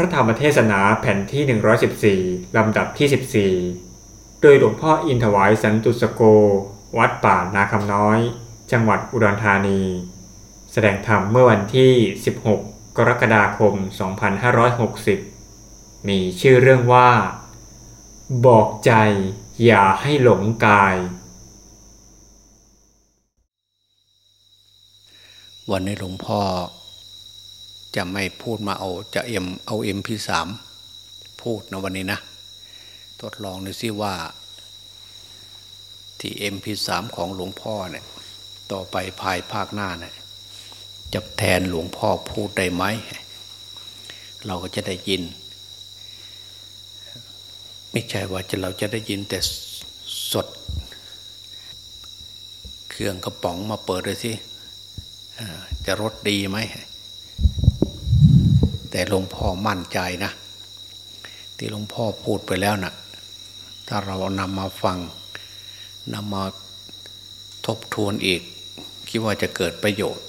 พระธรรมเทศนาแผ่นที่ 114 ลำดับที่ 14 โดยหลวงพ่ออินถวายสันตุสโก วัดป่านาคำน้อย จังหวัดอุดรธานี แสดงธรรมเมื่อวันที่ 16 กรกฎาคม 2560 มีชื่อเรื่องว่า บอกใจอย่าให้หลงกาย วันนี้หลวงพ่อ จะไม่พูดมาเอาจะเอ็มเอาเอ็มพีสามพูดนะวันนี้นะ ทดลองดูซิว่า ที่เอ็มพีสามของหลวงพ่อเนี่ย ต่อไปภายภาคหน้าเนี่ยจะแทนหลวงพ่อพูดได้ไหม เราก็จะได้ยิน ไม่ใช่ว่าจะเราจะได้ยินแต่สด เครื่องกระป๋องมาเปิดเลยสิจะรสดีไหม แต่หลวงพ่อมั่นใจนะ ที่หลวงพ่อพูดไปแล้วนะ่ะ ถ้าเรานำมาฟังนำมาทบทวนอีก คิดว่าจะเกิดประโยชน์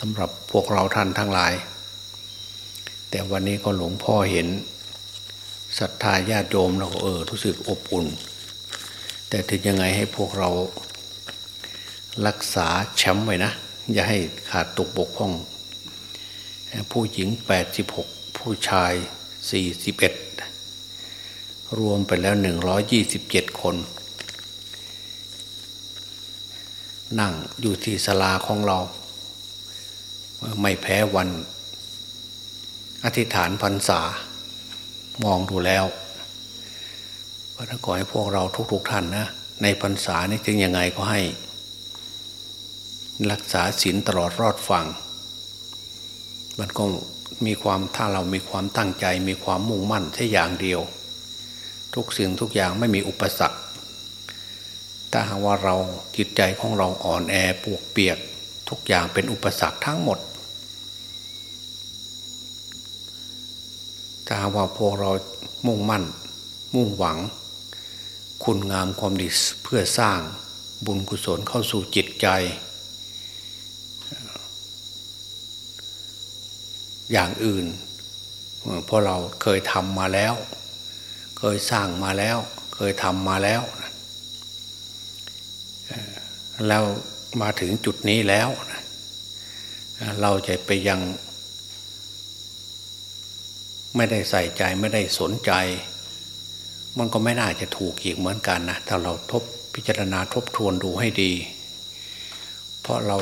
สำหรับพวกเราท่านทั้งหลาย แต่วันนี้ก็หลวงพ่อเห็นศรัทธาญาติโยมเราเออรู้สึกอบอุ่น แต่ถึงยังไงให้พวกเรารักษาแชมป์ไว้นะ อย่าให้ขาดตกบกพร่อง ผู้หญิง 86 ผู้ชาย 41 รวมไปแล้ว 127 คน นั่งอยู่ที่ศาลาของเรา ไม่แพ้วัน อธิษฐานพรรษามองดูแล้วพระขอให้พวกเราทุก ๆ ท่านนะในพรรษานี้ถึงยังไงก็ให้ รักษาศีลตลอดรอดฟัง มันก็มีความถ้าเรามีความตั้งใจ มีความมุ่งมั่นแค่อย่างเดียว ทุกสิ่งทุกอย่างไม่มีอุปสรรคถ้าหากว่าเราจิตใจของเราอ่อนแอปวกเปียก ทุกอย่างเป็นอุปสรรคทั้งหมด ถ้าหากว่าพวกเรามุ่งมั่น มุ่งหวัง คุณงามความดีเพื่อสร้างบุญกุศลเข้าสู่จิตใจ อย่างอื่นเพราะเราเคยทำมาแล้ว เคยสร้างมาแล้ว เคยทำมาแล้ว แล้วมาถึงจุดนี้แล้ว เราจะไปยังไม่ได้ใส่ใจไม่ได้สนใจ มันก็ไม่น่าจะถูกอีกเหมือนกันนะถ้าเราทบพิจารณาทบทวนดูให้ดี เพราะเรา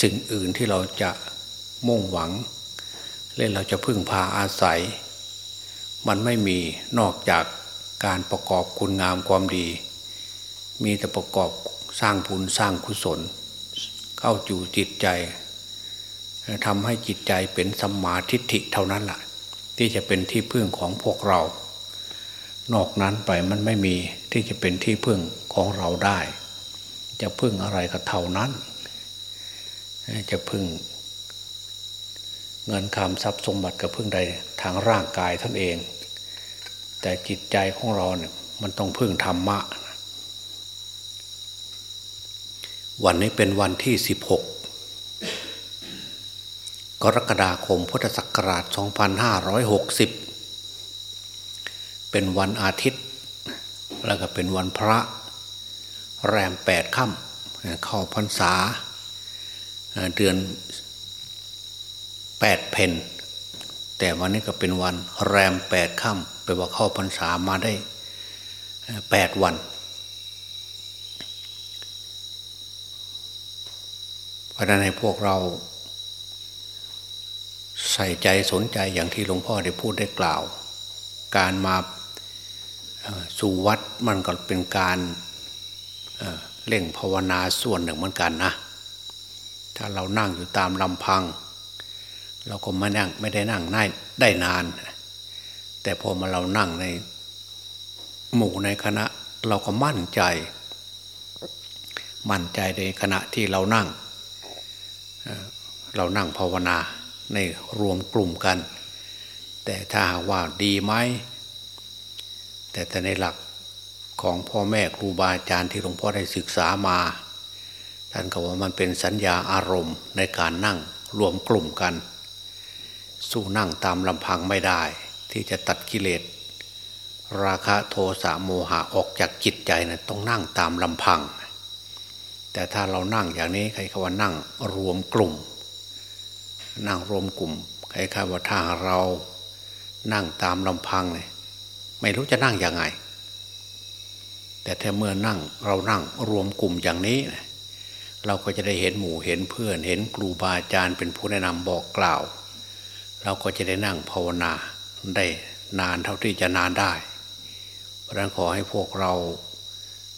สิ่งอื่นที่เราจะมุ่งหวัง เล่นเราจะพึ่งพาอาศัย มันไม่มีนอกจากการประกอบคุณงามความดี มีแต่ประกอบสร้างบุญสร้างกุศล เข้าจู่จิตใจทำให้จิตใจเป็นสัมมาทิฏฐิเท่านั้นแหละที่จะเป็นที่พึ่งของพวกเรา นอกนั้นไปมันไม่มีที่จะเป็นที่พึ่งของเราได้ จะพึ่งอะไรก็เท่านั้น จะพึ่ง เงินคำทรัพย์สมบัติกับพึ่งใดทางร่างกายท่านเอง แต่จิตใจของเราเนี่ยมันต้องพึ่งธรรมะ วันนี้เป็นวันที่ 16 กรกฎาคมพุทธศักราช 2560 เป็นวันอาทิตย์ แล้วก็เป็นวันพระ แรมแปดค่ำเข้าพรรษา เดือน แปดเพนแต่วันนี้ก็เป็นวันแรมแปดค่ำไปว่าเข้าพรรษามาได้แปดวัน เพราะนั้นให้พวกเรา ใส่ใจสนใจอย่างที่หลวงพ่อได้พูดได้กล่าว การมาสู่วัดมันก็เป็นการเล่งภาวนาส่วนหนึ่งเหมือนกันนะ ถ้าเรานั่งอยู่ตามลำพัง เราก็มานั่งไม่ได้นั่งได้ได้นาน แต่พอมาเรานั่งในหมู่ในคณะเราก็มั่นใจ มั่นใจในขณะที่เรานั่ง เรานั่งภาวนาในรวมกลุ่มกัน แต่ถ้าหากว่าดีไหมแต่แต่ในหลักของพ่อแม่ครูบาอาจารย์ที่หลวงพ่อได้ศึกษามา ท่านก็ว่ามันเป็นสัญญาอารมณ์ในการนั่งรวมกลุ่มกัน สู้นั่งตามลำพังไม่ได้ ที่จะตัดกิเลสราคะโทสะโมหะออกจากจิตใจนะต้องนั่งตามลำพัง แต่ถ้าเรานั่งอย่างนี้ใครคำว่านั่งรวมกลุ่ม นั่งรวมกลุ่มใครคำว่าถ้าเรานั่งตามลำพังเนี่ยไม่รู้จะนั่งยังไง แต่ถ้าเมื่อนั่งเรานั่งรวมกลุ่มอย่างนี้ เราก็จะได้เห็นหมู่เห็นเพื่อนเห็นครูบาอาจารย์เป็นผู้แนะนำบอกกล่าว เราก็จะได้นั่งภาวนาได้นานเท่าที่จะนานได้ เพราะนั้นขอให้พวกเรา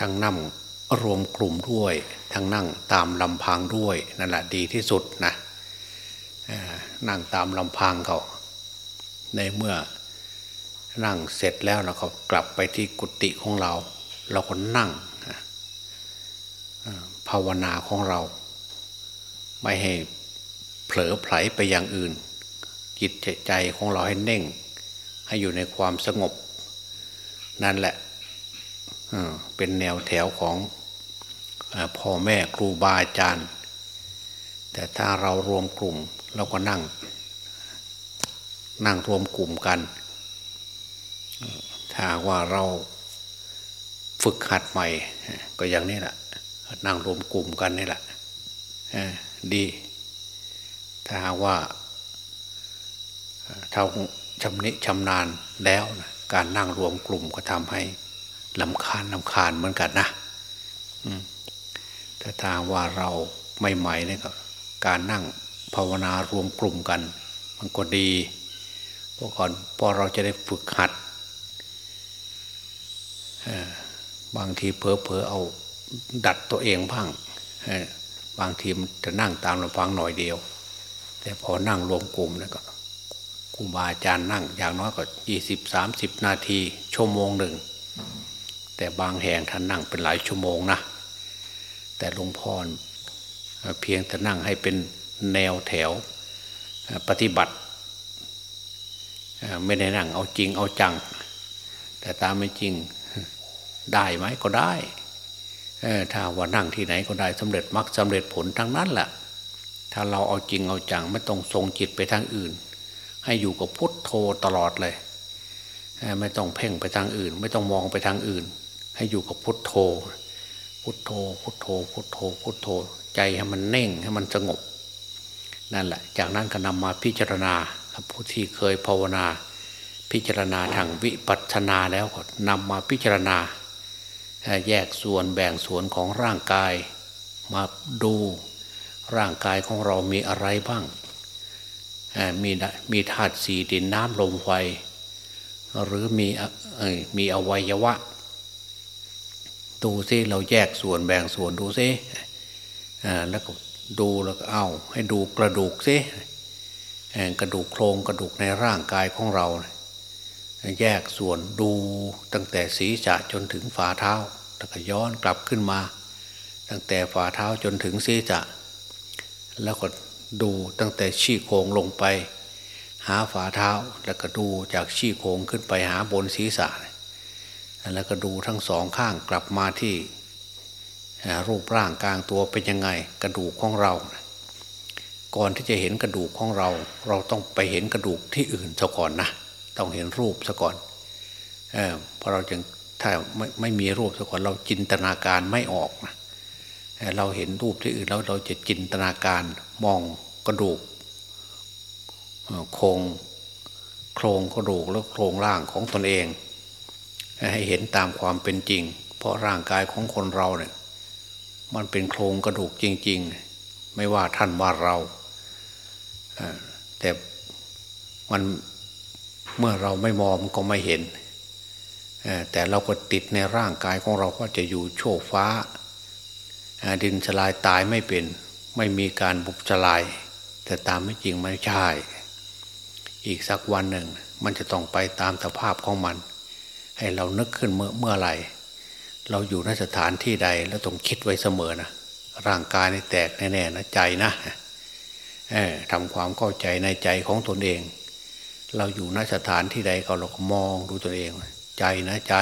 ทั้งนั่งรวมกลุ่มด้วย ทั้งนั่งตามลำพังด้วยนั่นแหละดีที่สุดนะนั่งตามลำพังเขาในเมื่อนั่งเสร็จแล้วเราก็กลับไปที่กุฏิของเรา เราก็นั่งภาวนาของเรา ไม่ให้เผลอไผลไปอย่างอื่น จิตใจของเราให้เน่ง ให้อยู่ในความสงบ นั่นแหละเป็นแนวแถวของพ่อแม่ครูบาอาจารย์ แต่ถ้าเรารวมกลุ่มเราก็นั่ง นั่งรวมกลุ่มกัน ถ้าว่าเราฝึกหัดใหม่ ก็อย่างนี้แหละนั่งรวมกลุ่มกันนี่แหละดี ถ้าว่า เท่าชำนิชำนาญแล้วนะการนั่งรวมกลุ่มก็ทำให้ลำคาญลำคาญเหมือนกันนะถ้าทางว่าเราไม่ใหม่เนี่ยก็การนั่งภาวนารวมกลุ่มกัน มันก็ดีเพราะก่อนพอเราจะได้ฝึกหัดบางทีเพอเพอเอาดัดตัวเองบ้างบางทีมันจะนั่งตามลำพังหน่อยเดียว แต่พอนั่งรวมกลุ่มแล้วก็ รูบาอาจารย์นั่งอย่างน้อยก็ยี่สิบสามสิบนาที ชั่วโมงหนึ่ง แต่บางแห่งท่านนั่งเป็นหลายชั่วโมงนะ แต่หลวงพ่อเพียงแต่นั่งให้เป็นแนวแถวปฏิบัติ ไม่ได้นั่งเอาจริงเอาจัง แต่ตามไม่จริงได้ไหมก็ได้ถ้าว่านั่งที่ไหนก็ได้สำเร็จมรรคสาเร็จผลทั้งนั้นแหละถ้าเราเอาจริงเอาจังไม่ต้องทรงจิตไปทางอื่น ให้อยู่กับพุทโธตลอดเลย ไม่ต้องเพ่งไปทางอื่น ไม่ต้องมองไปทางอื่น ให้อยู่กับพุทโธ พุทโธ พุทโธ พุทโธ พุทโธ ใจให้มันเน่งให้มันสงบ นั่นแหละ จากนั้นก็นำมาพิจารณาผู้ที่เคยภาวนา พิจารณาทางวิปัสสนาแล้วก็นำมาพิจารณา แยกส่วนแบ่งส่วนของร่างกาย มาดูร่างกายของเรามีอะไรบ้าง มีมีธาตุสี่ดินน้ำลมไฟ หรือมีมีอวัยวะ ดูซิเราแยกส่วนแบ่งส่วนดูซิแล้วก็ดูแล้วก็เอาให้ดูกระดูกซิกระดูกโครงกระดูกในร่างกายของเรา แยกส่วนดูตั้งแต่ศีรษะจนถึงฝ่าเท้าแล้วก็ย้อนกลับขึ้นมา ตั้งแต่ฝ่าเท้าจนถึงศีรษะ แล้วก็ ดูตั้งแต่ชี้โครงลงไป หาฝ่าเท้าแล้วก็ดูจากชี้โครงขึ้นไปหาบนศีรษะแล้วก็ดูทั้งสองข้างกลับมาที่รูปร่างกลางตัวเป็นยังไงกระดูกของเรา ก่อนที่จะเห็นกระดูกของเรา เราต้องไปเห็นกระดูกที่อื่นซะก่อนนะต้องเห็นรูปซะก่อนเออพอเราจึงถ้าไม่ไม่มีรูปซะก่อนเราจินตนาการไม่ออกนะเราเห็นรูปที่อื่นแล้วเราจะจินตนาการ มองกระดูกโครงโครงกระดูกแล้วโครงร่างของตนเอง ให้เห็นตามความเป็นจริง เพราะร่างกายของคนเราเนี่ยมันเป็นโครงกระดูกจริง ๆ ไม่ว่าท่านว่าเราแต่มันเมื่อเราไม่มองก็ไม่เห็น แต่เราก็ติดในร่างกายของเราก็จะอยู่โชคฟ้า ดินสลายตายไม่เป็น ไม่มีการบุบสลาย แต่ตามไม่จริงไม่ใช่ อีกสักวันหนึ่ง มันจะต้องไปตามสภาพของมัน ให้เรานึกขึ้นเมื่อเมื่อไรเราอยู่ในสถานที่ใดแล้วต้องคิดไว้เสมอนะร่างกายในแตกแน่ๆนะใจนะทำความเข้าใจในใจของตนเอง เราอยู่ณสถานที่ใดก็เราก็มองดูตัวเอง ใจนะใจ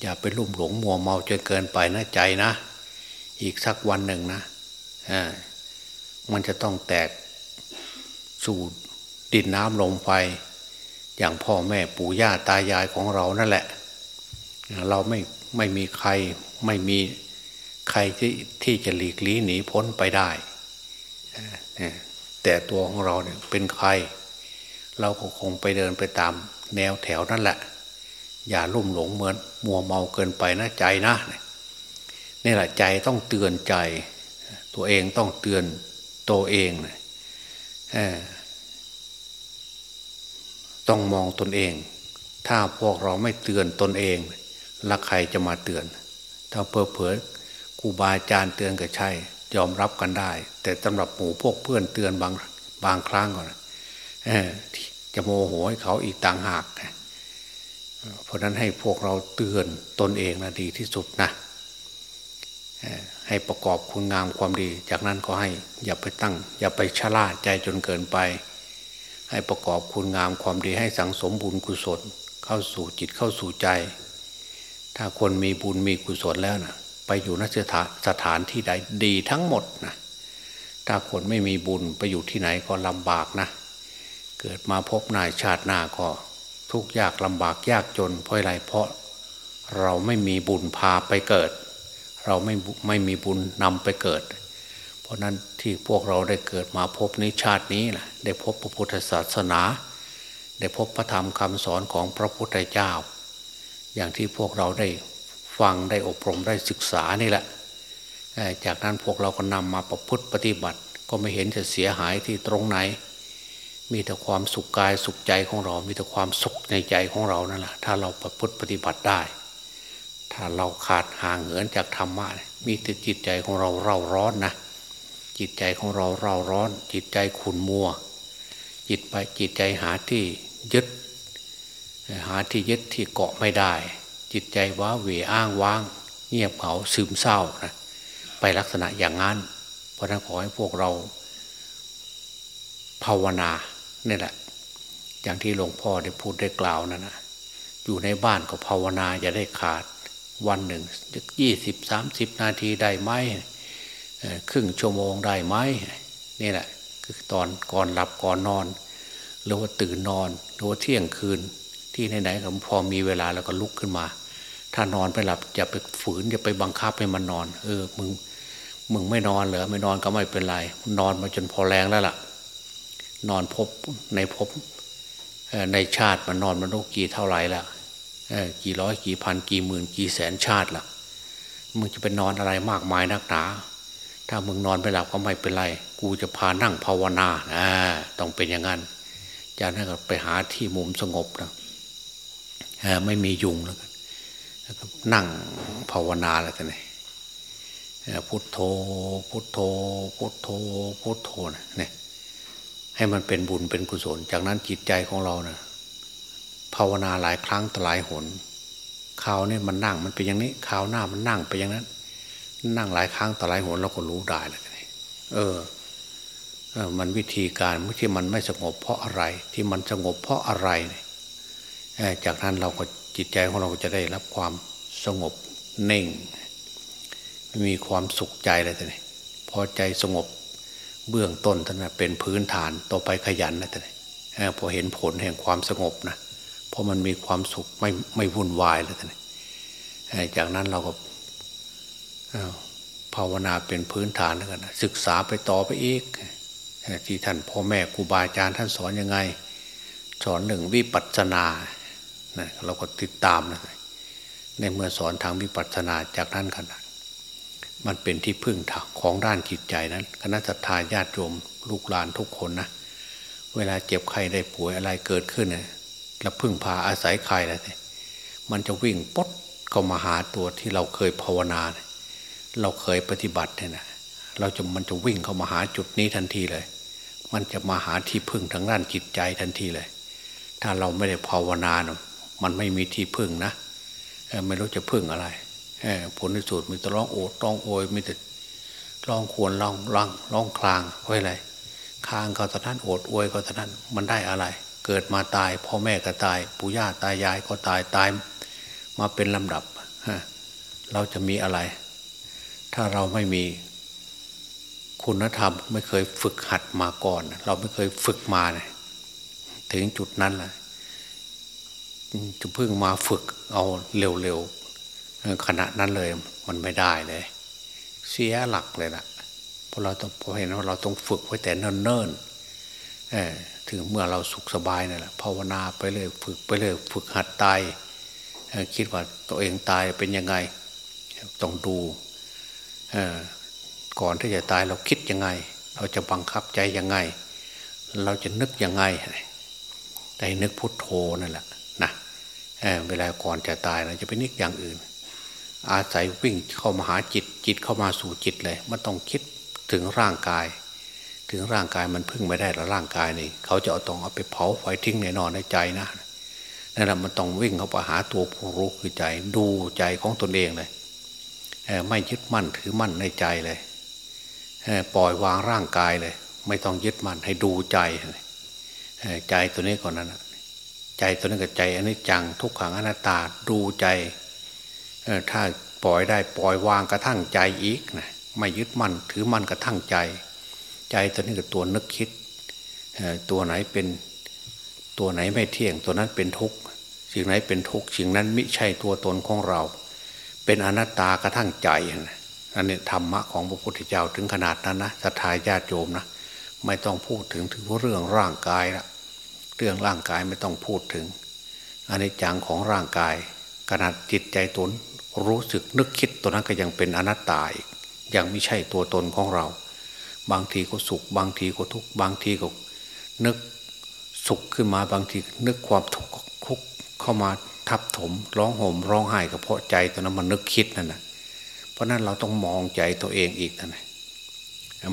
อย่าไปลุ่มหลงมัวเมาจนเกินไปนะใจนะ อีกสักวันหนึ่งนะ มันจะต้องแตกสู่ดินน้ำลมไฟ อย่างพ่อแม่ปู่ย่าตายายของเรานั่นแหละ เราไม่ไม่มีใครไม่มีใครที่ที่จะหลีกลี่หนีพ้นไปได้ แต่ตัวของเราเนี่ยเป็นใคร เราก็คงไปเดินไปตามแนวแถวนั่นแหละ อย่าลุ่มหลงเหมือนมัวเมาเกินไปนะใจนะนี่แหละใจต้องเตือนใจ ตัวเองต้องเตือนตัวเองต้องมองตนเอง ถ้าพวกเราไม่เตือนตนเองล้วใครจะมาเตือน ถ้าเพอเพอครูบาอาจารย์เตือนก็ใช่ ยอมรับกันได้ แต่สำหรับหมู่พวกเพื่อนเตือนบางบางครั้งก่อนจะโมโหให้เขาอีกต่างหาก เพราะนั้นให้พวกเราเตือนตนเองนะดีที่สุดนะ ให้ประกอบคุณงามความดี จากนั้นก็ให้อย่าไปตั้ง อย่าไปชะล่าใจจนเกินไป ให้ประกอบคุณงามความดีให้สังสมบุญกุศลเข้าสู่จิตเข้าสู่ใจ ถ้าคนมีบุญมีกุศลแล้วนะไปอยู่นสถานสถานที่ใดดีทั้งหมดนะถ้าคนไม่มีบุญไปอยู่ที่ไหนก็ลำบากนะ เกิดมาพบนายชาติหน้าก็ทุกยากลำบากยากจนเพราะอะไรเพราะเราไม่มีบุญพาไปเกิด เราไม่ไม่มีบุญนำไปเกิด เพราะนั้นที่พวกเราได้เกิดมาพบในชาตินี้แหละได้พบพระพุทธศาสนา ได้พบพระธรรมคำสอนของพระพุทธเจ้า อย่างที่พวกเราได้ฟังได้อบรมได้ศึกษานี่แหละ จากนั้นพวกเราก็นำมาประพฤติปฏิบัติ ก็ไม่เห็นจะเสียหายที่ตรงไหน มีแต่ความสุขกายสุขใจของเรา มีแต่ความสุขในใจของเรานั่นแหละถ้าเราประพฤติปฏิบัติได้ ถ้าเราขาดห่างเหินจากธรรมะมีแต่จิตใจของเราเร่าร้อนนะจิตใจของเราเร่าร้อน จิตใจขุนมัว จิตไปจิตใจหาที่ยึด หาที่ยึดที่เกาะไม่ได้ จิตใจว้าเหวอ้างว้าง เงียบเหงาซึมเศร้านะไปลักษณะอย่างนั้น เพราะนั้นขอให้พวกเรา ภาวนานี่แหละอย่างที่หลวงพ่อได้พูดได้กล่าวนั่นนะอยู่ในบ้านก็ภาวนาอย่าได้ขาด วันหนึ่งยี่สิบสามสิบนาทีได้ไหมครึ่งชั่วโมงได้ไหมนี่แหละคือตอนก่อนหลับก่อนนอน หรือว่าตื่นนอนหรือว่าเที่ยงคืนที่ไหนๆก็พอมีเวลาแล้วก็ลุกขึ้นมา ถ้านอนไปหลับอย่าไปฝืนอย่าไปบังคับให้มันนอน เออมึงมึงไม่นอนเหรอไม่นอนก็ไม่เป็นไร นอนมาจนพอแรงแล้วล่ะ นอนพบในพบในชาติมันนอนมันโลกี่เท่าไหร่แล้ว กี่ร้อยกี่พันกี่หมื่นกี่แสนชาติละ่ะ มึงจะไปนอนอะไรมากมายนักหนา ถ้ามึงนอนไปหลับก็ไม่เป็นไร กูจะพานั่งภาวนาอ่าต้องเป็นอย่างนั้นจากนั้นก็ไปหาที่มุมสงบนะไม่มียุงแล้วก็นั่งภาวนาแล้วกันเลยพุทโธ พุทโธ พุทโธ พุทโธเนี่ยให้มันเป็นบุญเป็นกุศล จากนั้นจิตใจของเราเนะภาวนาหลายครั้งต่หลายหนข่าวนี่มันนั่งมันเป็นอย่างนี้ข่าวหน้ามันนั่งไปอย่างนั้น นั่งหลายครั้งต่หลายหนเราก็รู้ได้เลยเออเออ มันวิธีการที่มันไม่สงบเพราะอะไร ที่มันสงบเพราะอะไรเนี่ยจากนั้นเราก็จิตใจของเราก็จะได้รับความสงบเน่ง มีความสุขใจเลยท่านพอใจสงบเบื้องต้นท่านเป็นพื้นฐานต่อไปขยันนะท่านพอเห็นผลแห่งความสงบนะ เพราะมันมีความสุขไม่ไม่วุ่นวายแล้วท่านจากนั้นเราก็ภาวนาเป็นพื้นฐานแล้วกันศึกษาไปต่อไปอีกที่ท่านพ่อแม่ครูบาอาจารย์ท่านสอนยังไง สอนหนึ่งวิปัสสนาเราก็ติดตามนะในเมื่อสอนทางวิปัสสนาจากนั้นขนาดมันเป็นที่พึ่งของด้านจิตใจนั้น คณะสัตยาญาติโยมลูกหลานทุกคนนะ เวลาเจ็บไข้ได้ป่วยอะไรเกิดขึ้นเนี่ย เราพึ่งพาอาศัยใครแล้วเนี่ยมันจะวิ่งปดเข้ามาหาตัวที่เราเคยภาวนาเราเคยปฏิบัติเนี่ยนะเราจะมันจะวิ่งเข้ามาหาจุดนี้ทันทีเลย มันจะมาหาที่พึ่งทางด้านจิตใจทันทีเลย ถ้าเราไม่ได้ภาวนาเนาะมันไม่มีที่พึ่งนะไม่รู้จะพึ่งอะไรผลที่สุดมีแต่ร้องโอดร้องโอยมีแต่ร้องควรร้องร้องร้องคลางเพราะอะไรคลางก็ตอนนั้นโอดอวยก็ตอนนั้นมันได้อะไร เกิดมาตายพ่อแม่ก็ตาย ปู่ย่าตายายก็ตายตาย มาเป็นลำดับเราจะมีอะไร ถ้าเราไม่มีคุณธรรมไม่เคยฝึกหัดมาก่อน เราไม่เคยฝึกมานี่ยถึงจุดนั้นแหละจะเพิ่งมาฝึกเอาเร็วๆขณะนั้นเลยมันไม่ได้เลย เสียหลักเลยล่ะเพราะเราต้องพอเห็นว่าเราต้องฝึกไว้แต่เนิ่นๆ ถึงเมื่อเราสุขสบายนี่แหละภาวนาไปเลยฝึกไปเลยฝึกหัดตายคิดว่าตัวเองตายเป็นยังไง ต้องดูก่อนที่จะตายเราคิดยังไง เราจะบังคับใจยังไง เราจะนึกยังไงแต่นึกพุทโธนั่นแหละนะเเวลาก่อนจะตายเราจะไปนึกอย่างอื่น อาศัยวิ่งเข้ามาหาจิตจิตเข้ามาสู่จิตเลยมันต้องคิดถึงร่างกาย ถึงร่างกายมันพึ่งไม่ได้แล้วร่างกายนี่เขาจะเอาต้องเอาไปเผาไฟทิ้งแน่นอนในใจนะนั่นแหละมันต้องวิ่งเข้าไปหาตัวผู้รู้คือใจ ดูใจของตนเองเลยไม่ยึดมั่นถือมั่นในใจเลยปล่อยวางร่างกายเลย ไม่ต้องยึดมั่นให้ดูใจใจตัวนี้ก่อนนั้นใจตัวนี้กับใจอันนี้จังทุกขังอนัตตาดูใจถ้าปล่อยได้ปล่อยวางกระทั่งใจอีกนะไม่ยึดมั่นถือมั่นกระทั่งใจ ใจตัวนี้กับตัวนึกคิด ตัวไหนเป็นตัวไหนไม่เที่ยง ตัวนั้นเป็นทุกข์สิ่งไหนเป็นทุกข์สิ่งนั้นไม่ใช่ตัวตนของเรา เป็นอนัตตากระทั่งใจอันนี้ธรรมะของพระพุทธเจ้าถึงขนาดนั้นนะสัทธาญาติโยมนะไม่ต้องพูดถึงถึงเรื่องร่างกายละเรื่องร่างกายไม่ต้องพูดถึงอันนี้จังของร่างกาย ขนาดจิตใจตนรู้สึกนึกคิดตัวนั้นก็ยังเป็นอนัตตาอีกยังไม่ใช่ตัวตนของเรา บางทีก็สุข บางทีก็ทุกข์บางทีก็นึกสุขขึ้นมาบางทีนึกความทุกข์ทุกเข้ามาทับถม ร้องห่มร้องไห้กับเพราะใจตัวนั้นมันนึกคิดนั่นนะเพราะนั้นเราต้องมองใจตัวเองอีกนะ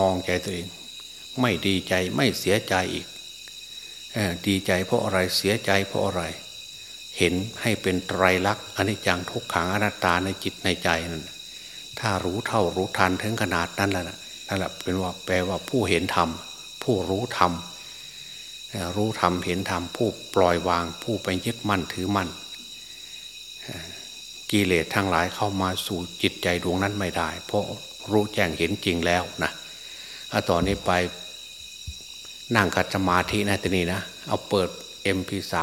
มองใจตัวเอง ไม่ดีใจไม่เสียใจอีกดีใจเพราะอะไรเสียใจเพราะอะไร เห็นให้เป็นไตรลักษณ์อนิจจังทุกขังอนัตตาในจิตในใจนั่นถ้ารู้เท่ารู้ทันถึงขนาดนั้นแล้วนั่ นแหละเป็นว่าแปลว่าผู้เห็นธรรม ผู้รู้ธรรมรู้ธรรมเห็นธรรมผู้ปล่อยวาง ผู้ไปยึดมั่นถือมั่นกิเลสทั้งหลายเข้ามาสู่จิตใจดวงนั้นไม่ได้ เพราะรู้แจ้งเห็นจริงแล้วนะต่อนนี้ไปนั่งกัดสมาธินะทีนี้นะ เอาเปิด MP3